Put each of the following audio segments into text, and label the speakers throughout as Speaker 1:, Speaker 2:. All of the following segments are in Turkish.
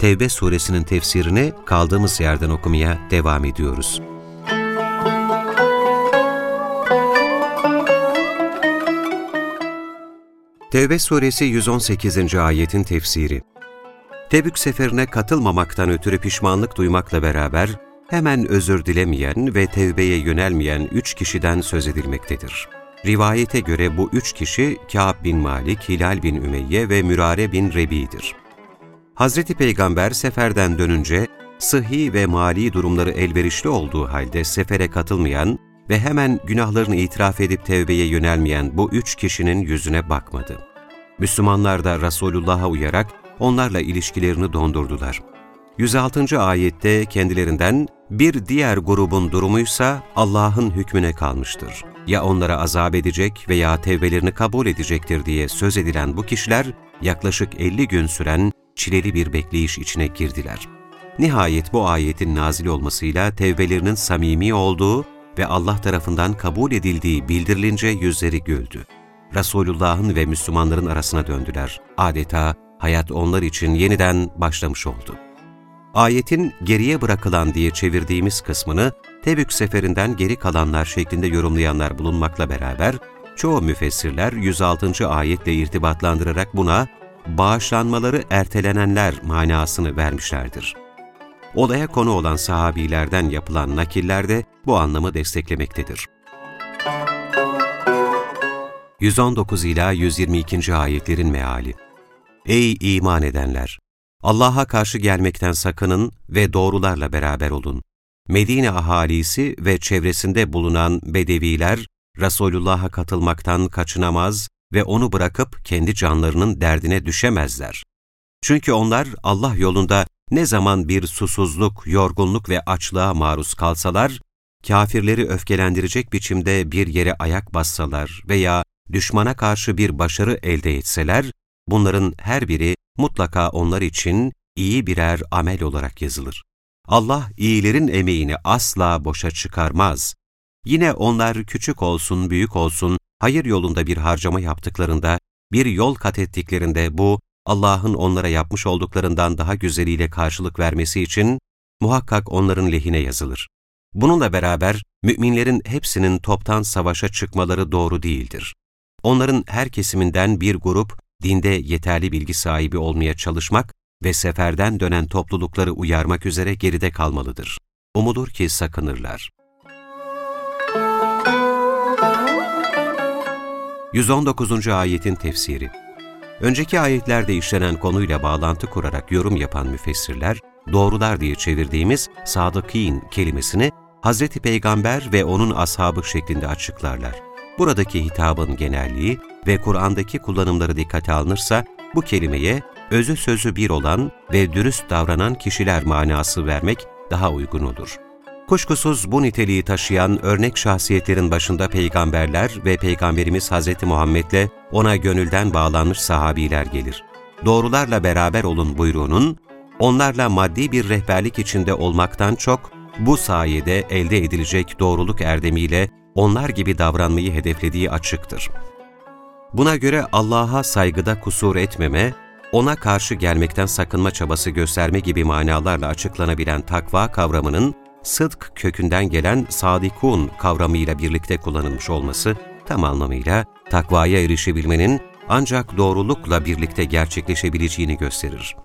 Speaker 1: Tevbe suresinin tefsirini kaldığımız yerden okumaya devam ediyoruz. Tevbe suresi 118. ayetin tefsiri Tebük seferine katılmamaktan ötürü pişmanlık duymakla beraber hemen özür dilemeyen ve tevbeye yönelmeyen üç kişiden söz edilmektedir. Rivayete göre bu üç kişi Kâb bin Malik, Hilal bin Ümeyye ve Mürare bin Rebi'dir. Hazreti Peygamber seferden dönünce sıhhi ve mali durumları elverişli olduğu halde sefere katılmayan ve hemen günahlarını itiraf edip tevbeye yönelmeyen bu üç kişinin yüzüne bakmadı. Müslümanlar da Resulullah'a uyarak onlarla ilişkilerini dondurdular. 106. ayette kendilerinden bir diğer grubun durumuysa Allah'ın hükmüne kalmıştır. Ya onlara azap edecek veya tevbelerini kabul edecektir diye söz edilen bu kişiler yaklaşık 50 gün süren çileli bir bekleyiş içine girdiler. Nihayet bu ayetin nazil olmasıyla tevbelerinin samimi olduğu ve Allah tarafından kabul edildiği bildirilince yüzleri güldü. Resulullah'ın ve Müslümanların arasına döndüler. Adeta hayat onlar için yeniden başlamış oldu. Ayetin geriye bırakılan diye çevirdiğimiz kısmını Tebük seferinden geri kalanlar şeklinde yorumlayanlar bulunmakla beraber, çoğu müfessirler 106. ayetle irtibatlandırarak buna bağışlanmaları ertelenenler manasını vermişlerdir. Olaya konu olan sahabilerden yapılan nakiller de bu anlamı desteklemektedir. 119 ila 122. ayetlerin meali. Ey iman edenler! Allah'a karşı gelmekten sakının ve doğrularla beraber olun. Medine ahalisi ve çevresinde bulunan bedeviler, Resulullah'a katılmaktan kaçınamaz ve onu bırakıp kendi canlarının derdine düşemezler. Çünkü onlar Allah yolunda ne zaman bir susuzluk, yorgunluk ve açlığa maruz kalsalar, kafirleri öfkelendirecek biçimde bir yere ayak bassalar veya düşmana karşı bir başarı elde etseler, bunların her biri mutlaka onlar için iyi birer amel olarak yazılır. Allah iyilerin emeğini asla boşa çıkarmaz. Yine onlar küçük olsun, büyük olsun, hayır yolunda bir harcama yaptıklarında, bir yol kat ettiklerinde bu, Allah'ın onlara yapmış olduklarından daha güzeliyle karşılık vermesi için muhakkak onların lehine yazılır. Bununla beraber müminlerin hepsinin toptan savaşa çıkmaları doğru değildir. Onların her kesiminden bir grup dinde yeterli bilgi sahibi olmaya çalışmak ve seferden dönen toplulukları uyarmak üzere geride kalmalıdır. Umulur ki sakınırlar. 119. ayetin tefsiri Önceki ayetlerde işlenen konuyla bağlantı kurarak yorum yapan müfessirler, doğrular diye çevirdiğimiz sadıkîn kelimesini Hz. Peygamber ve onun ashabı şeklinde açıklarlar. Buradaki hitabın genelliği ve Kur'an'daki kullanımları dikkate alınırsa, bu kelimeye özü sözü bir olan ve dürüst davranan kişiler manası vermek daha uygun olur. Kuşkusuz bu niteliği taşıyan örnek şahsiyetlerin başında peygamberler ve Peygamberimiz Hz. Muhammed'le ona gönülden bağlanmış sahabiler gelir. Doğrularla beraber olun buyruğunun, onlarla maddi bir rehberlik içinde olmaktan çok, bu sayede elde edilecek doğruluk erdemiyle onlar gibi davranmayı hedeflediği açıktır. Buna göre Allah'a saygıda kusur etmeme, ona karşı gelmekten sakınma çabası gösterme gibi manalarla açıklanabilen takva kavramının sıdk kökünden gelen sadikun kavramıyla birlikte kullanılmış olması tam anlamıyla takvaya erişebilmenin ancak doğrulukla birlikte gerçekleşebileceğini gösterir.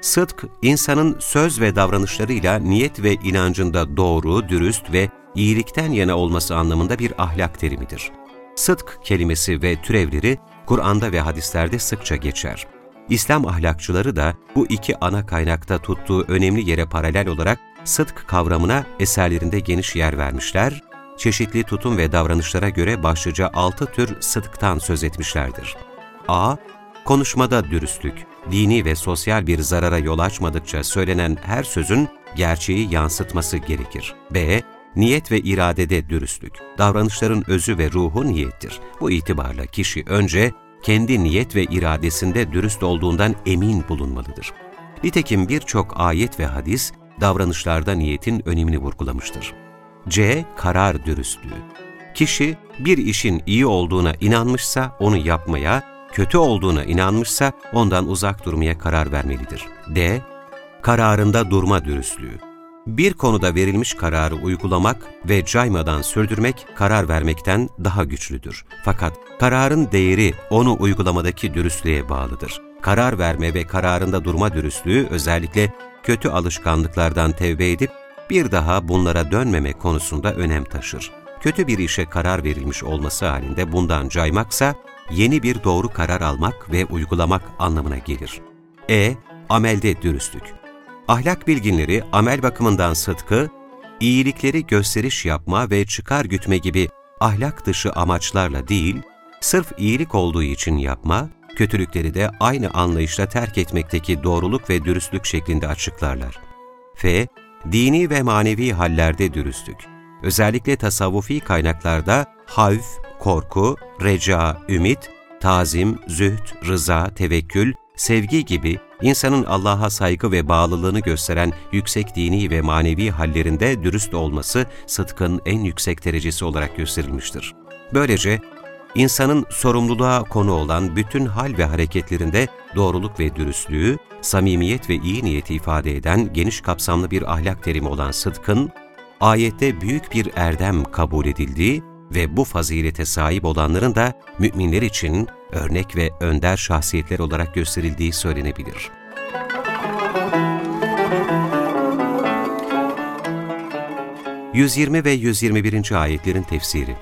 Speaker 1: Sıdk, insanın söz ve davranışlarıyla niyet ve inancında doğru, dürüst ve iyilikten yana olması anlamında bir ahlak terimidir. Sıdk kelimesi ve türevleri Kur'an'da ve hadislerde sıkça geçer. İslam ahlakçıları da bu iki ana kaynakta tuttuğu önemli yere paralel olarak sıdk kavramına eserlerinde geniş yer vermişler, çeşitli tutum ve davranışlara göre başlıca altı tür sıdktan söz etmişlerdir. a. Konuşmada dürüstlük. dini ve sosyal bir zarara yol açmadıkça söylenen her sözün gerçeği yansıtması gerekir. B. Niyet ve iradede dürüstlük. Davranışların özü ve ruhu niyettir. Bu itibarla kişi önce kendi niyet ve iradesinde dürüst olduğundan emin bulunmalıdır. Nitekim birçok ayet ve hadis davranışlarda niyetin önemini vurgulamıştır. C. Karar dürüstlüğü. Kişi bir işin iyi olduğuna inanmışsa onu yapmaya, kötü olduğuna inanmışsa ondan uzak durmaya karar vermelidir. D. Kararında durma dürüstlüğü. Bir konuda verilmiş kararı uygulamak ve caymadan sürdürmek karar vermekten daha güçlüdür. Fakat kararın değeri onu uygulamadaki dürüstlüğe bağlıdır. Karar verme ve kararında durma dürüstlüğü özellikle kötü alışkanlıklardan tevbe edip bir daha bunlara dönmeme konusunda önem taşır. Kötü bir işe karar verilmiş olması halinde bundan caymaksa yeni bir doğru karar almak ve uygulamak anlamına gelir. E. Amelde dürüstlük. Ahlak bilginleri amel bakımından sıdkı, iyilikleri gösteriş yapma ve çıkar gütme gibi ahlak dışı amaçlarla değil, sırf iyilik olduğu için yapma, kötülükleri de aynı anlayışla terk etmekteki doğruluk ve dürüstlük şeklinde açıklarlar. F. Dini ve manevi hallerde dürüstlük. Özellikle tasavvufi kaynaklarda havf, korku, reca, ümit, tazim, zühd, rıza, tevekkül, sevgi gibi insanın Allah'a saygı ve bağlılığını gösteren yüksek dini ve manevi hallerinde dürüst olması sıdkın en yüksek derecesi olarak gösterilmiştir. Böylece insanın sorumluluğa konu olan bütün hal ve hareketlerinde doğruluk ve dürüstlüğü, samimiyet ve iyi niyeti ifade eden geniş kapsamlı bir ahlak terimi olan sıdkın, ayette büyük bir erdem kabul edildiği ve bu fazilete sahip olanların da müminler için örnek ve önder şahsiyetler olarak gösterildiği söylenebilir. ...120 ve 121. ayetlerin tefsiri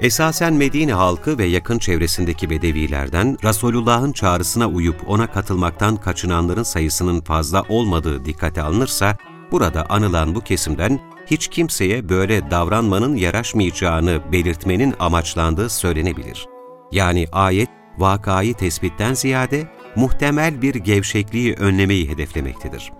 Speaker 1: Esasen Medine halkı ve yakın çevresindeki bedevilerden Resulullah'ın çağrısına uyup ona katılmaktan kaçınanların sayısının fazla olmadığı dikkate alınırsa, burada anılan bu kesimden hiç kimseye böyle davranmanın yaraşmayacağını belirtmenin amaçlandığı söylenebilir. Yani ayet, vakayı tespitten ziyade muhtemel bir gevşekliği önlemeyi hedeflemektedir.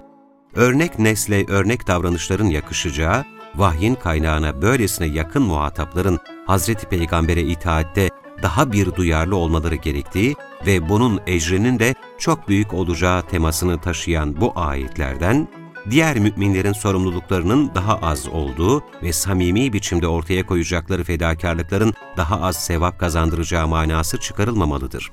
Speaker 1: Örnek nesle örnek davranışların yakışacağı, vahyin kaynağına böylesine yakın muhatapların Hazreti Peygamber'e itaatte daha bir duyarlı olmaları gerektiği ve bunun ecrinin de çok büyük olacağı temasını taşıyan bu ayetlerden, diğer müminlerin sorumluluklarının daha az olduğu ve samimi biçimde ortaya koyacakları fedakarlıkların daha az sevap kazandıracağı manası çıkarılmamalıdır.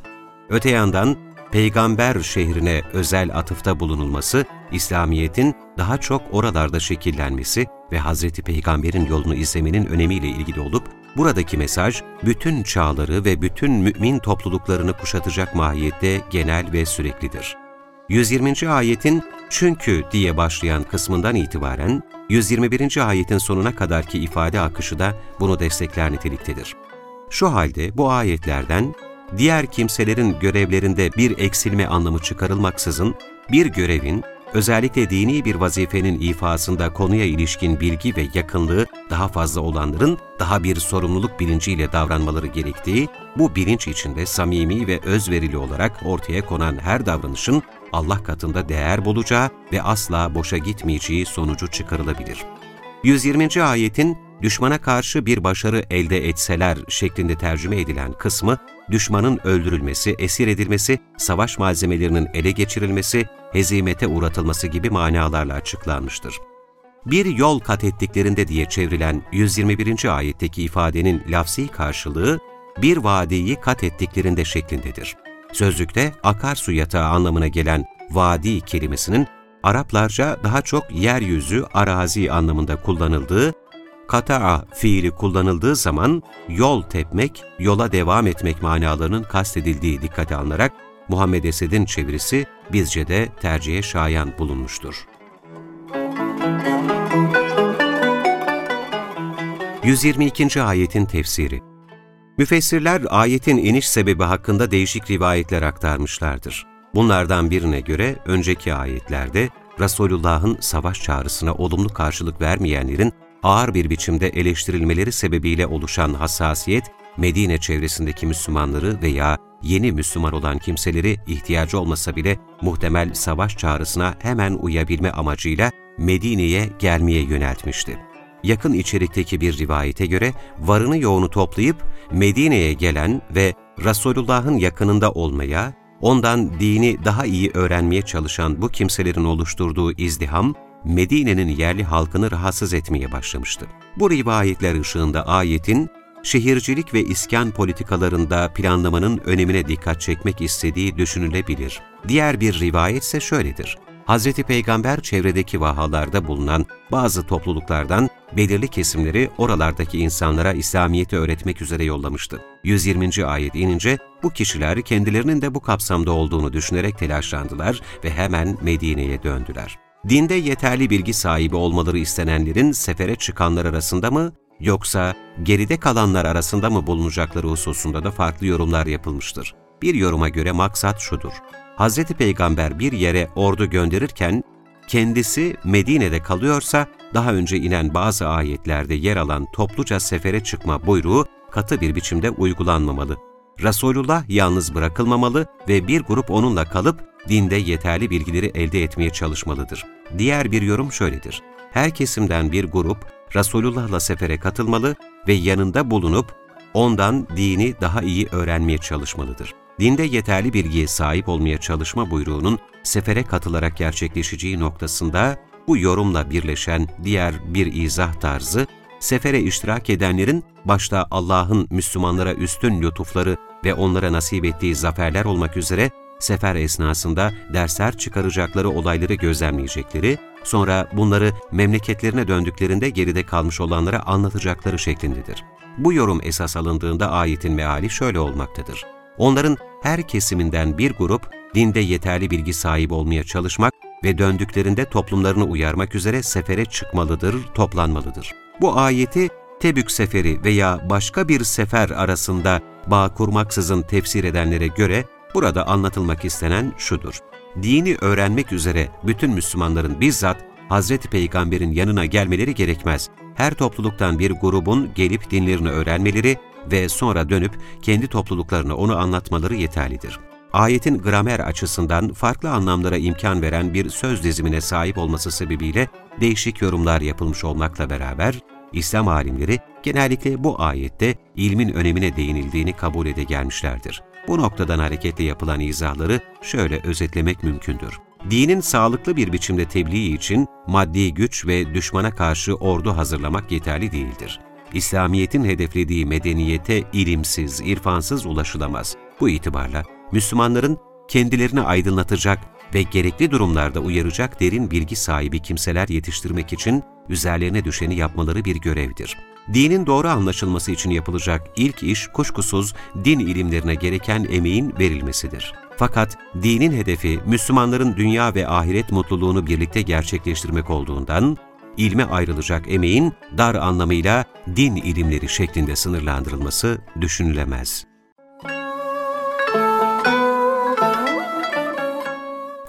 Speaker 1: Öte yandan, peygamber şehrine özel atıfta bulunulması, İslamiyet'in daha çok oralarda şekillenmesi ve Hazreti Peygamber'in yolunu izlemenin önemiyle ilgili olup, buradaki mesaj, bütün çağları ve bütün mümin topluluklarını kuşatacak mahiyette genel ve süreklidir. 120. ayetin çünkü diye başlayan kısmından itibaren 121. ayetin sonuna kadarki ifade akışı da bunu destekler niteliktedir. Şu halde bu ayetlerden diğer kimselerin görevlerinde bir eksilme anlamı çıkarılmaksızın bir görevin özellikle dini bir vazifenin ifasında konuya ilişkin bilgi ve yakınlığı daha fazla olanların daha bir sorumluluk bilinciyle davranmaları gerektiği, bu bilinç içinde samimi ve özverili olarak ortaya konan her davranışın Allah katında değer bulacağı ve asla boşa gitmeyeceği sonucu çıkarılabilir. 120. ayetin düşmana karşı bir başarı elde etseler şeklinde tercüme edilen kısmı, düşmanın öldürülmesi, esir edilmesi, savaş malzemelerinin ele geçirilmesi, hezimete uğratılması gibi manalarla açıklanmıştır. Bir yol kat ettiklerinde diye çevrilen 121. ayetteki ifadenin lafsi karşılığı, bir vadiyi kat ettiklerinde şeklindedir. Sözlükte akarsu yatağı anlamına gelen vadi kelimesinin Araplarca daha çok yeryüzü, arazi anlamında kullanıldığı, kata'a fiili kullanıldığı zaman yol tepmek, yola devam etmek manalarının kastedildiği dikkate alınarak Muhammed Esed'in çevirisi bizce de tercihe şayan bulunmuştur. 122. ayetin tefsiri Müfessirler ayetin iniş sebebi hakkında değişik rivayetler aktarmışlardır. Bunlardan birine göre önceki ayetlerde Resulullah'ın savaş çağrısına olumlu karşılık vermeyenlerin ağır bir biçimde eleştirilmeleri sebebiyle oluşan hassasiyet, Medine çevresindeki Müslümanları veya yeni Müslüman olan kimseleri ihtiyacı olmasa bile muhtemel savaş çağrısına hemen uyabilme amacıyla Medine'ye gelmeye yöneltmişti. Yakın içerikteki bir rivayete göre varını yoğunu toplayıp Medine'ye gelen ve Resulullah'ın yakınında olmaya, ondan dini daha iyi öğrenmeye çalışan bu kimselerin oluşturduğu izdiham, Medine'nin yerli halkını rahatsız etmeye başlamıştı. Bu rivayetler ışığında ayetin, şehircilik ve iskan politikalarında planlamanın önemine dikkat çekmek istediği düşünülebilir. Diğer bir rivayet ise şöyledir. Hz. Peygamber çevredeki vahalarda bulunan bazı topluluklardan belirli kesimleri oralardaki insanlara İslamiyet'i öğretmek üzere yollamıştı. 120. ayet inince bu kişiler kendilerinin de bu kapsamda olduğunu düşünerek telaşlandılar ve hemen Medine'ye döndüler. Dinde yeterli bilgi sahibi olmaları istenenlerin sefere çıkanlar arasında mı yoksa geride kalanlar arasında mı bulunacakları hususunda da farklı yorumlar yapılmıştır. Bir yoruma göre maksat şudur. Hz. Peygamber bir yere ordu gönderirken kendisi Medine'de kalıyorsa daha önce inen bazı ayetlerde yer alan topluca sefere çıkma buyruğu katı bir biçimde uygulanmamalı. Resulullah yalnız bırakılmamalı ve bir grup onunla kalıp dinde yeterli bilgileri elde etmeye çalışmalıdır. Diğer bir yorum şöyledir. Her kesimden bir grup Resulullah'la sefere katılmalı ve yanında bulunup ondan dini daha iyi öğrenmeye çalışmalıdır. Dinde yeterli bilgiye sahip olmaya çalışma buyruğunun sefere katılarak gerçekleşeceği noktasında bu yorumla birleşen diğer bir izah tarzı, sefere iştirak edenlerin başta Allah'ın Müslümanlara üstün lütufları ve onlara nasip ettiği zaferler olmak üzere sefer esnasında dersler çıkaracakları olayları gözlemleyecekleri, sonra bunları memleketlerine döndüklerinde geride kalmış olanlara anlatacakları şeklindedir. Bu yorum esas alındığında ayetin meali şöyle olmaktadır. Onların her kesiminden bir grup, dinde yeterli bilgi sahibi olmaya çalışmak ve döndüklerinde toplumlarını uyarmak üzere sefere çıkmalıdır, toplanmalıdır. Bu ayeti Tebük seferi veya başka bir sefer arasında bağ kurmaksızın tefsir edenlere göre burada anlatılmak istenen şudur. Dini öğrenmek üzere bütün Müslümanların bizzat Hazreti Peygamber'in yanına gelmeleri gerekmez. Her topluluktan bir grubun gelip dinlerini öğrenmeleri ve sonra dönüp kendi topluluklarına onu anlatmaları yeterlidir. Ayetin gramer açısından farklı anlamlara imkan veren bir söz dizimine sahip olması sebebiyle değişik yorumlar yapılmış olmakla beraber, İslam alimleri genellikle bu ayette ilmin önemine değinildiğini kabul ede gelmişlerdir. Bu noktadan hareketle yapılan izahları şöyle özetlemek mümkündür. Dinin sağlıklı bir biçimde tebliği için maddi güç ve düşmana karşı ordu hazırlamak yeterli değildir. İslamiyet'in hedeflediği medeniyete ilimsiz, irfansız ulaşılamaz. Bu itibarla Müslümanların kendilerini aydınlatacak ve gerekli durumlarda uyaracak derin bilgi sahibi kimseler yetiştirmek için üzerlerine düşeni yapmaları bir görevdir. Dinin doğru anlaşılması için yapılacak ilk iş kuşkusuz din ilimlerine gereken emeğin verilmesidir. Fakat dinin hedefi Müslümanların dünya ve ahiret mutluluğunu birlikte gerçekleştirmek olduğundan, ilme ayrılacak emeğin dar anlamıyla din ilimleri şeklinde sınırlandırılması düşünülemez.